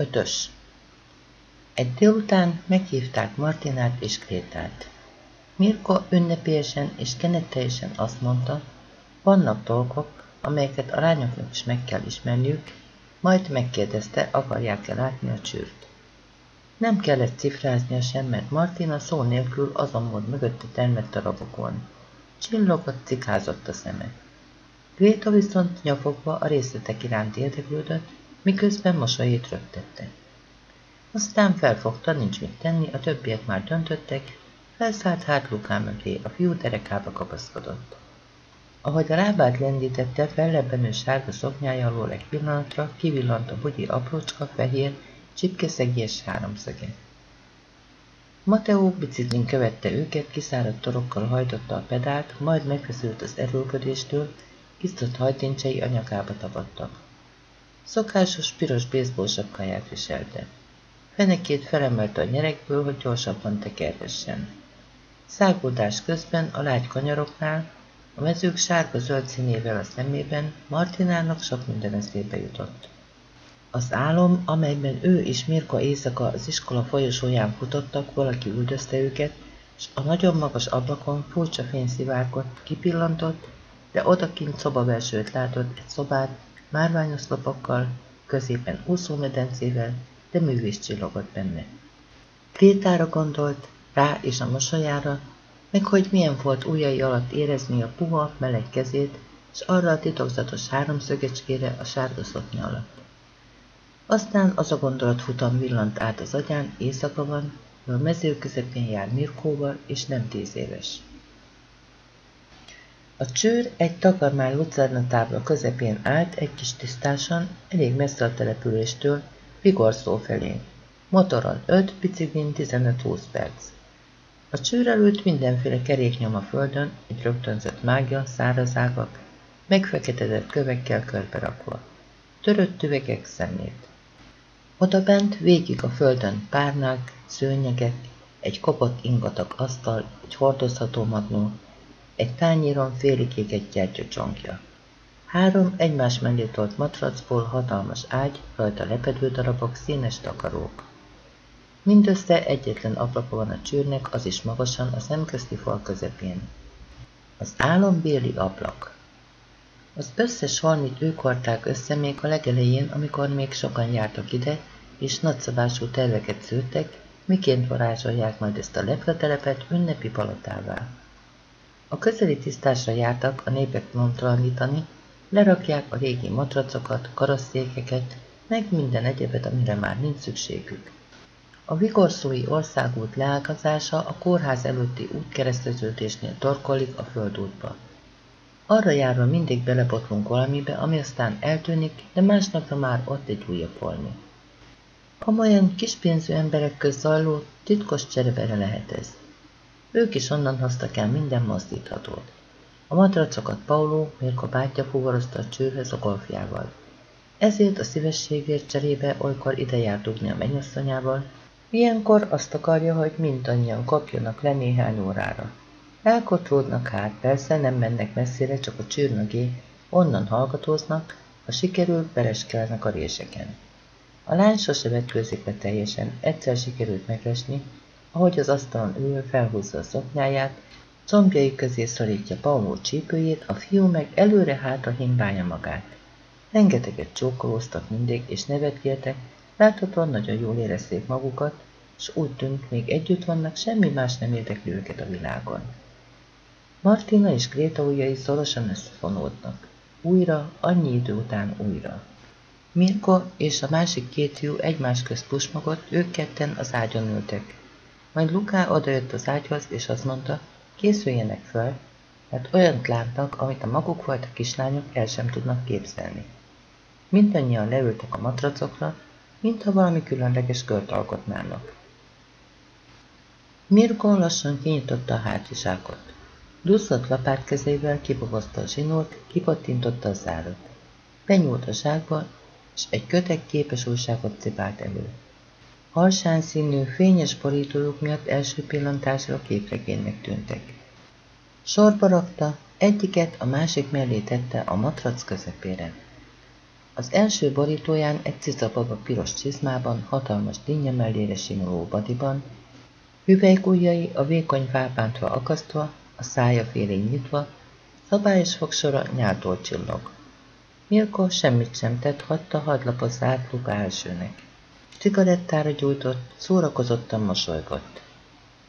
Ötös. Egy délután meghívták Martinát és Krétát. Mirko ünnepélyesen és kenetteljesen azt mondta, vannak dolgok, amelyeket a lányoknak is meg kell ismerniük, majd megkérdezte, akarják-e látni a csűrt. Nem kellett cifráznia sem, mert Martina szó nélkül azon mögötte termett a rabokon. Csillogott, cikázott a szeme. Gréta viszont nyafogva a részletek iránt érdeklődött, miközben mosolyét rögtette. Aztán felfogta, nincs mit tenni, a többiek már döntöttek, felszállt hát Luká mögé, a fiú derekába kapaszkodott. Ahogy a lábát lendítette, fellebbenő sárga szoknyája alól egy pillanatra kivillant a bugyi aprócska, fehér, csipkeszegés háromszöge. Mateó biciklin követte őket, kiszáradt torokkal hajtotta a pedált, majd megfeszült az erőlködéstől, iztott hajtincsei a nyakába tapadtak. Szokásos piros baseball viselte. Fenekét felemelte a nyerekből, hogy gyorsabban tekerhessen. Száguldás közben a lágy kanyaroknál, a mezők sárga-zöld színével a szemében Martinának sok minden eszébe jutott. Az álom, amelyben ő és Mirka éjszaka az iskola folyosóján futottak, valaki üldözte őket, és a nagyon magas ablakon furcsa fény szivárgott, kipillantott, de odakint szobabelsőt látott, egy szobát, márványoszlopokkal, középen úszómedencével, de művés csillogott benne. Krétára gondolt, rá és a mosolyára, meg hogy milyen volt ujjai alatt érezni a puha, meleg kezét, és arra a titokzatos háromszögecskére a sárga szoknya alatt. Aztán az a gondolatfutam villant át az agyán, éjszaka van, a mező közepén jár Mirkóval, és nem tíz éves. A csőr egy takarmány lucerna tábla közepén állt egy kis tisztáson, elég messze a településtől, Vigorszó felé. Motoron 5, biciklin 15-20 perc. A csőr előtt mindenféle keréknyom a földön, egy rögtönzött mágia, szárazágak, megfeketedett kövekkel körberakva. Törött üvegek szemét. Oda bent végig a földön párnák, szőnyegek, egy kopott ingatag asztal, egy hordozható magnó, egy tányéron félig égett gyertyacsongja. Három egymás mellé tolt matracból hatalmas ágy, rajta lepedő darabok, színes takarók. Mindössze egyetlen ablaka van a csűrnek, az is magasan a szemközti fal közepén. Az álombéli ablak. Az összes holmit ők hordták össze még a legelején, amikor még sokan jártak ide, és nagyszabású terveket szőttek, miként varázsolják majd ezt a lepletelepet ünnepi palotává. A közeli tisztásra jártak a népek montalanítani, lerakják a régi matracokat, karosszékeket, meg minden egyebet, amire már nincs szükségük. A vigorszói országút leágazása a kórház előtti útkereszteződésnél torkolik a földútba. Arra járva mindig belebotlunk valamibe, ami aztán eltűnik, de másnapra már ott egy újabb holmi. Komolyan kispénzű emberek köz zajló, titkos cserebere lehet ez. Ők is onnan hoztak el minden mozdíthatót. A matracokat Paulo, Mirko bátyja fuvarozta a csőrhöz a golfjával. Ezért a szívességért cserébe olykor ide jár dugni a mennyasszonyával, ilyenkor azt akarja, hogy mindannyian kapjanak le néhány órára. Elkotródnak hát, persze nem mennek messzire, csak a csőr mögé, onnan hallgatóznak, ha sikerül, pereskelnek a réseken. A lány sose vetkőzik le teljesen, egyszer sikerült meglesni, ahogy az asztalon ül, felhúzza a szoknyáját, combjai közé szorítja Pauló csípőjét, a fiú meg előre-hátra himbálja magát. Rengeteget csókolóztak mindig, és nevetgéltek, láthatóan nagyon jól érezték magukat, és úgy tűnt, még együtt vannak, semmi más nem érdekli őket a világon. Martina és Gréta ujjai szorosan összefonódnak. Újra, annyi idő után újra. Mirko és a másik két fiú egymás közt pusmogott, ők ketten az ágyon ültek. Majd Luká odajött az ágyhoz, és azt mondta, készüljenek föl, mert olyant látnak, amit a maguk volt a kislányok el sem tudnak képzelni. Mindannyian leültek a matracokra, mintha valami különleges kört alkotnának. Mirko lassan kinyitotta a hátizsákot. Duzzadt lapát kezével kibogozta a zsinót, kipattintotta a zárat. Benyúlt a zsákba, és egy kötek képes újságot cipált elő. Alsán színű, fényes borítójuk miatt első pillantásra képregénynek tűntek. Sorba rakta, egyiket a másik mellé tette a matrac közepére. Az első borítóján egy cicababa piros csizmában, hatalmas dinnye mellére simuló badiban, hüvelykujjai a vékony vápántra akasztva, a szája félény nyitva, szabályos fogsora nyáltól csillog. Milko semmit sem tett, hagyta hadlapozza át Luka elsőnek. Cigarettára gyújtott, szórakozottan mosolygott.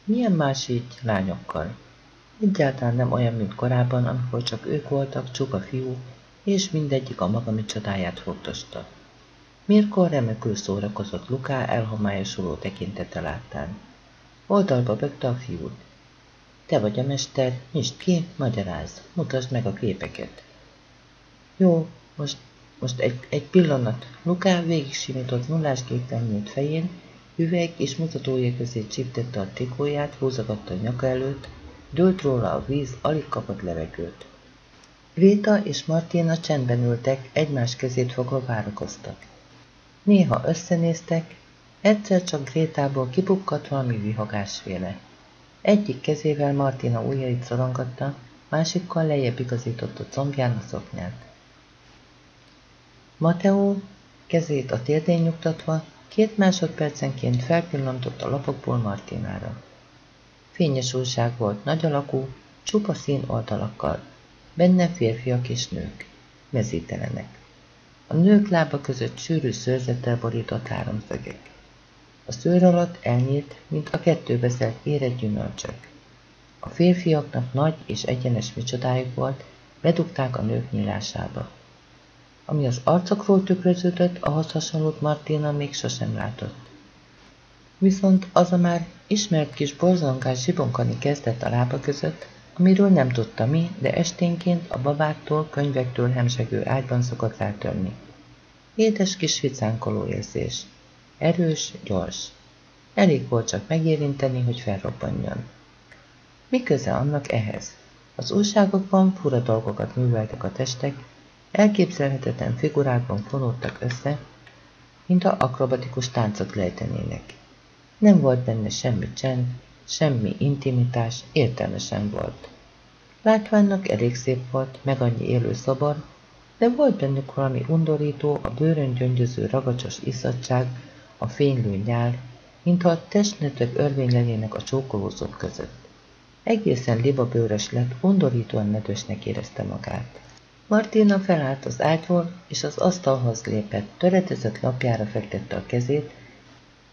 Milyen más így lányokkal? Egyáltalán nem olyan, mint korábban, amikor csak ők voltak, csuka fiú, és mindegyik a maga csodáját fogdosta. Mirko remekül szórakozott Luká elhomályosuló tekintete láttán. Oldalba bökte a fiút. Te vagy a mester, nyisd ki, magyarázz, mutasd meg a képeket. Jó, most, most egy, egy pillanat. Luká végig simított nullásképpen nyílt fején, üveg és mutatója közé csíptette a trikóját, húzogatta a nyaka előtt, dőlt róla a víz, alig kapott levegőt. Réta és Martina csendben ültek, egymás kezét fogva várakoztak. Néha összenéztek, egyszer csak Grétából kipukkadt valami vihogásféle. Egyik kezével Martina ujjait szorongatta, másikkal lejjebb igazított a combján a szoknyát. Mateo kezét a térdén nyugtatva, két másodpercenként felpillantott a lapokból Martinára. Fényes újság volt, nagy alakú, csupa szín oldalakkal, benne férfiak és nők, mezítelenek. A nők lába között sűrű szőrzettel borított háromszögek. A szőr alatt elnyílt, mint a kettőbe szelt érett gyümölcsök. A férfiaknak nagy és egyenes micsodájuk volt, bedugták a nők nyílásába. Ami az arcokról tükröződött, ahhoz hasonlót Martina még sosem látott. Viszont az a már ismert kis borzongás zsibonkani kezdett a lába között, amiről nem tudta mi, de esténként a babáktól, könyvektől hemsegő ágyban szokott rátörni. Édes kis vicánkoló érzés. Erős, gyors. Elég volt csak megérinteni, hogy felrobbanjon. Mi köze annak ehhez? Az újságokban fura dolgokat műveltek a testek, elképzelhetetlen figurákban fonódtak össze, mint a akrobatikus táncot lejtenének. Nem volt benne semmi csend, semmi intimitás, értelmesen volt. Látványnak elég szép volt, meg annyi élő szabad, de volt bennük valami undorító, a bőrön gyöngyöző ragacsos iszadság, a fénylő nyál, mintha a testnetek örvény lennének a csókolózók között. Egészen libabőrös lett, undorítóan nedvesnek érezte magát. Martina felállt az ágyról, és az asztalhoz lépett, töretezett lapjára fektette a kezét,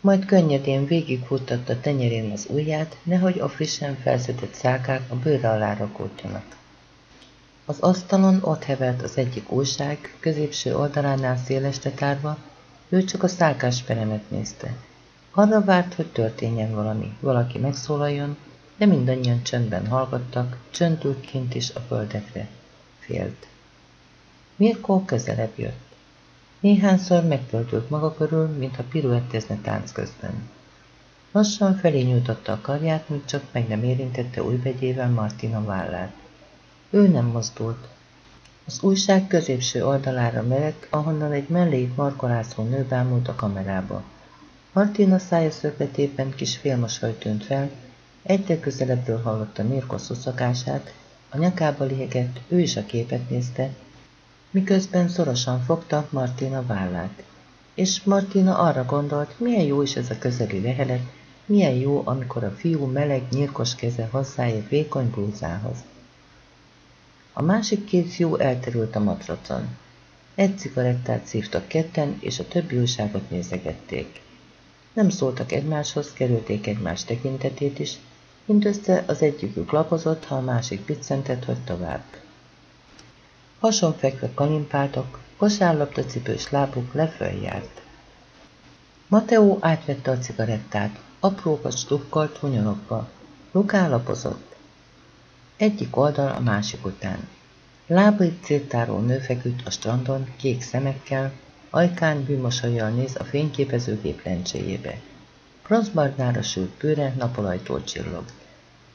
majd könnyedén végighúztatta tenyerén az ujját, nehogy a frissen felszedett szálkák a bőre alá rakódjanak. Az asztalon ott hevert az egyik újság, középső oldalánál szélesre tárva, ő csak a szálkás peremet nézte. Arra várt, hogy történjen valami, valaki megszólaljon, de mindannyian csöndben hallgattak, csöndült kint is a földekre. Félt. Mirko közelebb jött. Néhányszor megtöltült maga körül, mintha piruettezne tánc közben. Lassan felé nyújtotta a karját, míg csak meg nem érintette új vegyével Martina vállát. Ő nem mozdult. Az újság középső oldalára merett, ahonnan egy melléit markolászó nő bámult a kamerába. Martina szája szögletében kis félmosoly tűnt fel, egyre közelebbről hallotta Mirko szuszakását, a nyakába lihegett, ő is a képet nézte, miközben szorosan fogta Martina vállát. És Martina arra gondolt, milyen jó is ez a közeli lehelet, milyen jó, amikor a fiú meleg, nyírkos keze hozzáér vékony blúzához. A másik két fiú elterült a matracon. Egy cigarettát szívtak ketten, és a többi újságot nézegették. Nem szóltak egymáshoz, kerülték egymás tekintetét is, mindössze az egyikük lapozott, ha a másik piccentett, hogy tovább. Hason fekve kalimpáltak, kosárlapta cipős lábuk leföl járt. Mateo átvette a cigarettát, aprókat stukkolt hunyorokba. Luká lapozott. Egyik oldal a másik után. Lábait cirtáró nő feküdt a strandon, kék szemekkel, ajkán bűmosolyjal néz a fényképezőgép lencséjébe. Bronzbarnára sült bőre napolajtól csillog.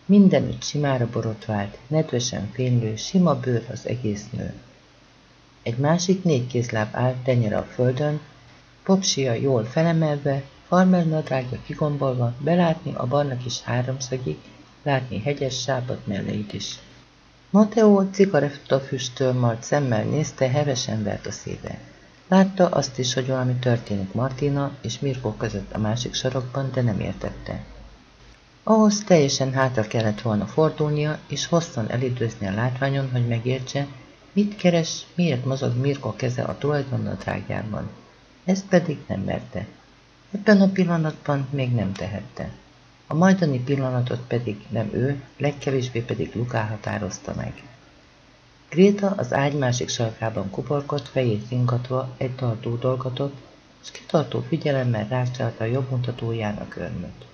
Mindenütt simára borotvált, nedvesen fénylő, sima bőr az egész nő. Egy másik négy kézláb állt tenyere a földön, popsia jól felemelve, farmer nadrágja kigombolva, belátni a barna kis háromszögig, látni hegyes sápat melleit is. Mateo cigarettafüsttől majd szemmel nézte, hevesen vert a szíve. Látta azt is, hogy valami történik Martina és Mirko között a másik sarokban, de nem értette. Ahhoz teljesen hátra kellett volna fordulnia, és hosszan elidőzni a látványon, hogy megértse, mit keres, miért mozog Mirko keze a tulajdonnadrágjában. Ezt pedig nem merte. Ebben a pillanatban még nem tehette. A majdani pillanatot pedig nem ő, legkevésbé pedig Luká határozta meg. Gréta az ágy másik sarkában kuporkott, fejét ringatva egy tartó dolgatott, és kitartó figyelemmel rácsalta a jobb mutatóján a körmöt.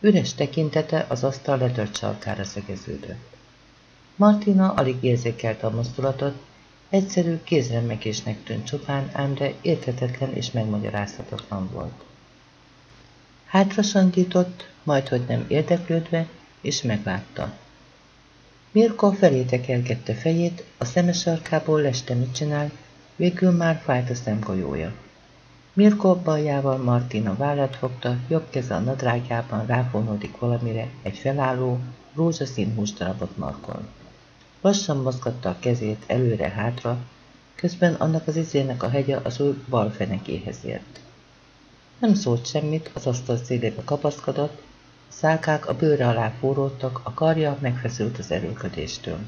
Üres tekintete az asztal letört sarkára szegeződött. Martina alig érzékelte a mozdulatot, egyszerű kézremegésnek tűnt csupán, ám de érthetetlen és megmagyarázhatatlan volt. Hátra majd hogy nem érdeklődve, és meglátta. Mirko felé tekergette fejét, a szeme sarkából leste mit csinál, végül már fájt a szemgolyója. Mirko baljával Martina vállát fogta, jobb keze a nadrágjában ráfonódik valamire, egy felálló, rózsaszín húsdarabot markol. Lassan mozgatta a kezét előre-hátra, közben annak az izének a hegye az új bal fenekéhez ért. Nem szólt semmit, az asztal szélébe kapaszkodott, a szálkák a bőre alá forródtak, a karja megfeszült az erőködéstől.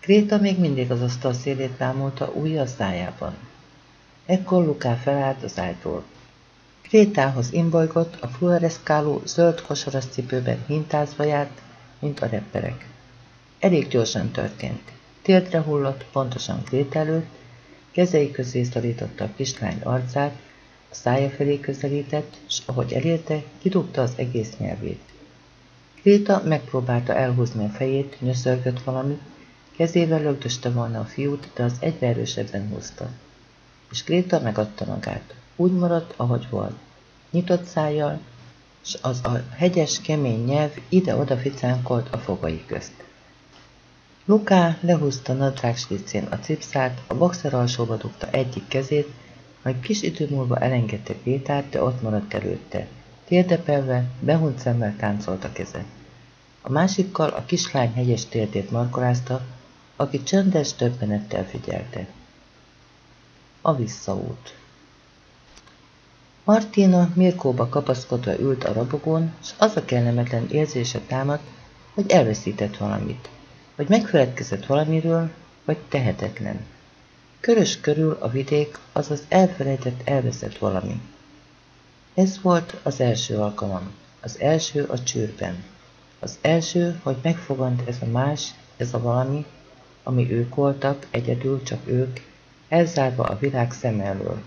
Kréta még mindig az asztal szélét bámulta újja a szájában. Ekkor Luká felállt az ágyról. Krétához imbolygott, a fluoreszkáló zöld kosaras cipőben hintázva járt, mint a repperek. Elég gyorsan történt. Térdre hullott, pontosan Kréta előtt, kezei közé szorította a kislány arcát, a szája felé közelített, és ahogy elérte, kidugta az egész nyelvét. Kréta megpróbálta elhúzni a fejét, nyöszörgött valamit, kezével lögdöste volna a fiút, de az egyre erősebben húzta. És Kréta megadta magát. Úgy maradt, ahogy volt. Nyitott szájjal, és az a hegyes, kemény nyelv ide-oda ficánkolt a fogai közt. Luká lehúzta nadrágslicén a cipszát, a boxer alsóba dugta egyik kezét, majd kis idő múlva elengedte Pétát, de ott maradt előtte. Térdepelve, behunt szemmel táncolt a keze. A másikkal a kislány hegyes térdét markolázta, aki csendes többenettel figyelte. A visszaút Martina Mirkóba kapaszkodva ült a rabogón, és az a kellemetlen érzése támadt, hogy elveszített valamit, vagy megfeledkezett valamiről, vagy tehetetlen. Körös körül a vidék, azaz elfelejtett, elveszett valami. Ez volt az első alkalom, az első a csőrben. Az első, hogy megfogant ez a más, ez a valami, ami ők voltak, egyedül csak ők, elzárva a világ szem elől.